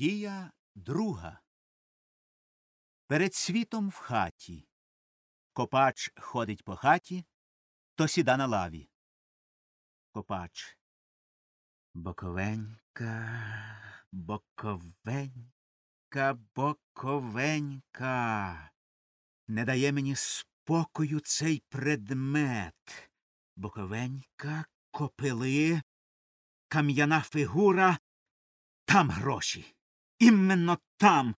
Дія друга. Перед світом в хаті. Копач ходить по хаті, то сіда на лаві. Копач. Боковенька, боковенька, боковенька. Не дає мені спокою цей предмет. Боковенька, копили, кам'яна фігура. Там гроші. Іменно там.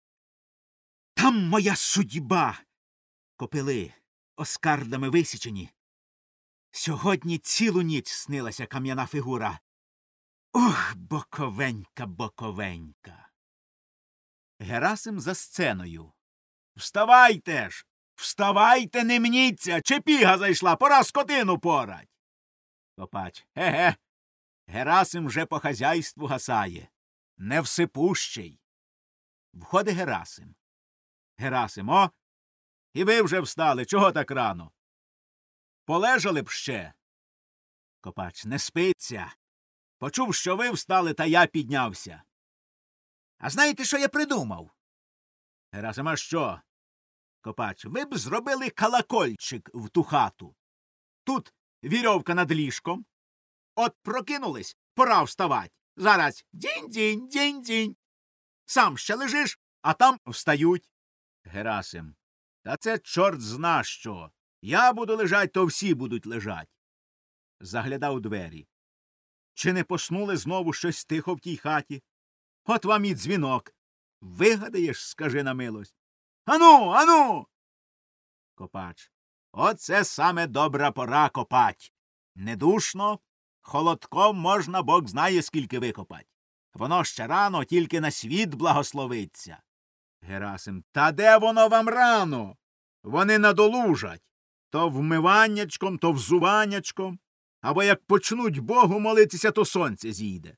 Там моя судьба. Копили оскардами висічені. Сьогодні цілу ніч снилася кам'яна фігура. Ох, боковенька, боковенька. Герасим за сценою. Вставайте ж. Вставайте, не мніться. Чепіга зайшла, пора скотину порать. Копач. Ге-ге. Герасим вже по хазяйству гасає. Невсипущий. Входить Герасим. Герасим, о. І ви вже встали. Чого так рано? Полежали б ще. Копач не спиться. Почув, що ви встали, та я піднявся. А знаєте, що я придумав? Герасим, а що? Копач, ви б зробили колокольчик в ту хату. Тут вірьовка над ліжком. От прокинулись, пора вставать. Зараз дінь-дінь, дінь-дінь. Сам ще лежиш, а там встають. Герасим. Та це чорт зна що. Я буду лежать, то всі будуть лежать. Заглядав двері. Чи не поснули знову щось тихо в тій хаті? От вам і дзвінок. Вигадаєш, скажи на милость. Ану, ану. Копач. Оце саме добра пора копать. Недушно, холодком можна бог знає, скільки викопать. Воно ще рано тільки на світ благословиться. Герасим. Та де воно вам рано? Вони надолужать. То вмиваннячком, то взуваннячком. Або як почнуть Богу молитися, то сонце зійде.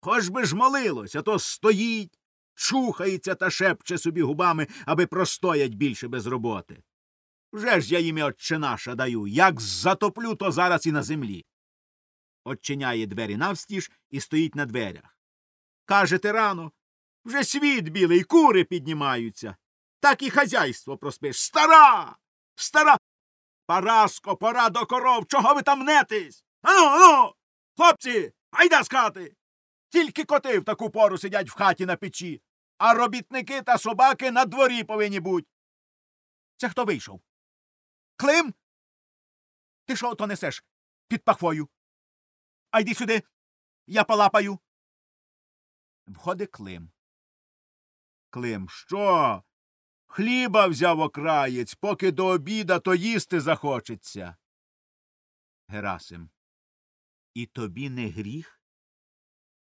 Хоч би ж молилось, а то стоїть, чухається та шепче собі губами, аби простоять більше без роботи. Вже ж я їм і отче наша даю. Як затоплю, то зараз і на землі. Отчиняє двері навстіж і стоїть на дверях. Кажете рано. Вже світ білий, кури піднімаються. Так і хазяйство проспиш. Стара. Стара. Параско, пора до коров. Чого ви там нетесь? Ану, ану. Хлопці, айда з хати. Тільки коти в таку пору сидять в хаті на печі, а робітники та собаки на дворі повинні бути. Це хто вийшов? Клим? Ти що ото несеш під пахвою? А йди сюди. Я полапаю. Входить Клим. Клим. Що? Хліба взяв окраєць, поки до обіда то їсти захочеться. Герасим. І тобі не гріх?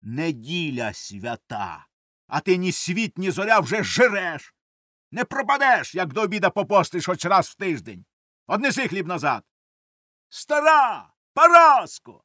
Неділя свята. А ти ні світ, ні зоря вже жиреш. Не пропадеш, як до обіда попостиш хоч раз в тиждень. Однеси хліб назад. Стара, Параско.